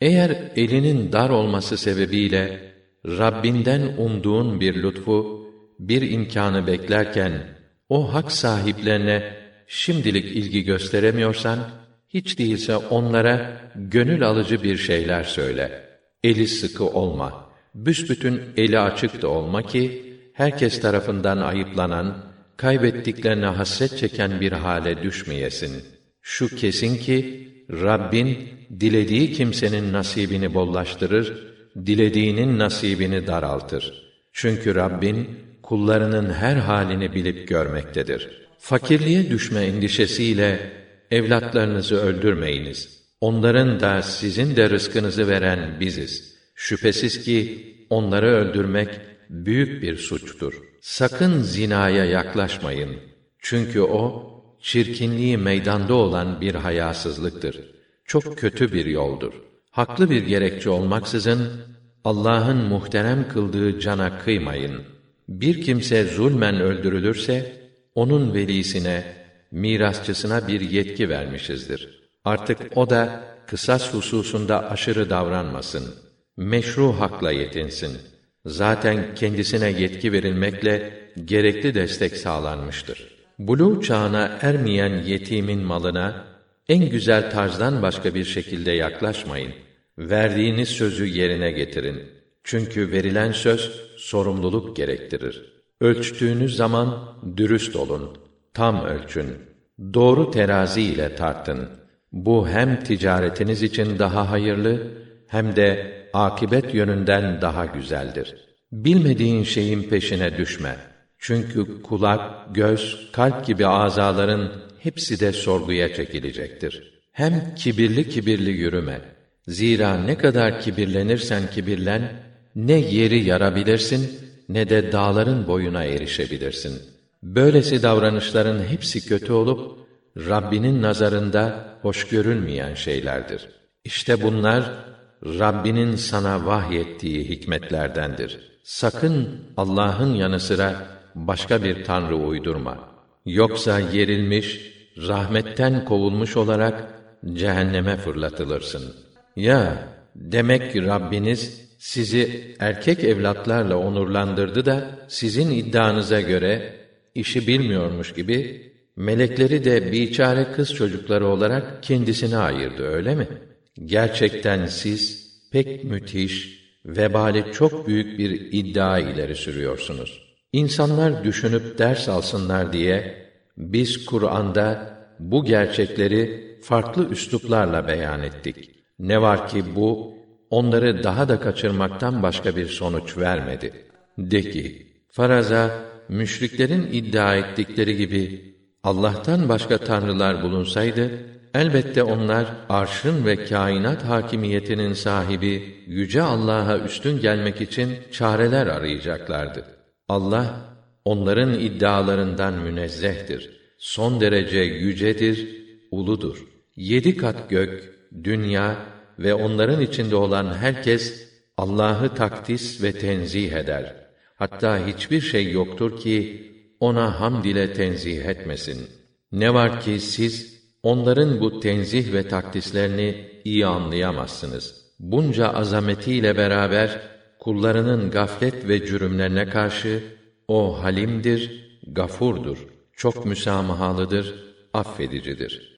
Eğer elinin dar olması sebebiyle Rabbinden umduğun bir lütfu, bir imkanı beklerken o hak sahiplerine şimdilik ilgi gösteremiyorsan hiç değilse onlara gönül alıcı bir şeyler söyle. Eli sıkı olma. Büsbütün eli açık da olma ki herkes tarafından ayıplanan, kaybettiklerine hasret çeken bir hale düşmeyesin. Şu kesin ki Rabbin dilediği kimsenin nasibini bollaştırır, dilediğinin nasibini daraltır. Çünkü Rabbin kullarının her halini bilip görmektedir. Fakirliğe düşme endişesiyle evlatlarınızı öldürmeyiniz. Onların da sizin de rızkınızı veren biziz. Şüphesiz ki onları öldürmek büyük bir suçtur. Sakın zinaya yaklaşmayın. Çünkü o çirkinliği meydanda olan bir hayasızlıktır. Çok kötü bir yoldur. Haklı bir gerekçe olmaksızın Allah'ın muhterem kıldığı cana kıymayın. Bir kimse zulmen öldürülürse onun velisine, mirasçısına bir yetki vermişizdir. Artık o da kısas hususunda aşırı davranmasın. Meşru hakla yetinsin. Zaten kendisine yetki verilmekle gerekli destek sağlanmıştır. Buluğ çağına ermeyen yetimin malına en güzel tarzdan başka bir şekilde yaklaşmayın. Verdiğiniz sözü yerine getirin. Çünkü verilen söz sorumluluk gerektirir. Ölçtüğünüz zaman dürüst olun. Tam ölçün. Doğru terazi ile tartın. Bu hem ticaretiniz için daha hayırlı hem de akibet yönünden daha güzeldir. Bilmediğin şeyin peşine düşme. Çünkü kulak, göz, kalp gibi azaların hepsi de sorguya çekilecektir. Hem kibirli kibirli yürüme. Zira ne kadar kibirlenirsen kibirlen, ne yeri yarabilirsin, ne de dağların boyuna erişebilirsin. Böylesi davranışların hepsi kötü olup, Rabbinin nazarında hoş görülmeyen şeylerdir. İşte bunlar, Rabbinin sana vahyettiği hikmetlerdendir. Sakın Allah'ın yanı sıra başka bir tanrı uydurma. Yoksa yerilmiş, rahmetten kovulmuş olarak cehenneme fırlatılırsın. Ya demek ki Rabbiniz sizi erkek evlatlarla onurlandırdı da sizin iddianıza göre işi bilmiyormuş gibi melekleri de biçare kız çocukları olarak kendisine ayırdı öyle mi? Gerçekten siz pek müthiş, vebali çok büyük bir iddia ileri sürüyorsunuz. İnsanlar düşünüp ders alsınlar diye biz Kur'an'da bu gerçekleri farklı üsluplarla beyan ettik. Ne var ki bu onları daha da kaçırmaktan başka bir sonuç vermedi. De ki, faraza müşriklerin iddia ettikleri gibi Allah'tan başka tanrılar bulunsaydı elbette onlar arşın ve kainat hakimiyetinin sahibi yüce Allah'a üstün gelmek için çareler arayacaklardı. Allah onların iddialarından münezzehtir. Son derece yücedir, uludur. Yedi kat gök, dünya ve onların içinde olan herkes Allah'ı takdis ve tenzih eder. Hatta hiçbir şey yoktur ki ona hamd ile tenzih etmesin. Ne var ki siz onların bu tenzih ve takdislerini iyi anlayamazsınız. Bunca azametiyle beraber kullarının gaflet ve cürümlerine karşı o halimdir, gafurdur, çok müsamahalıdır, affedicidir.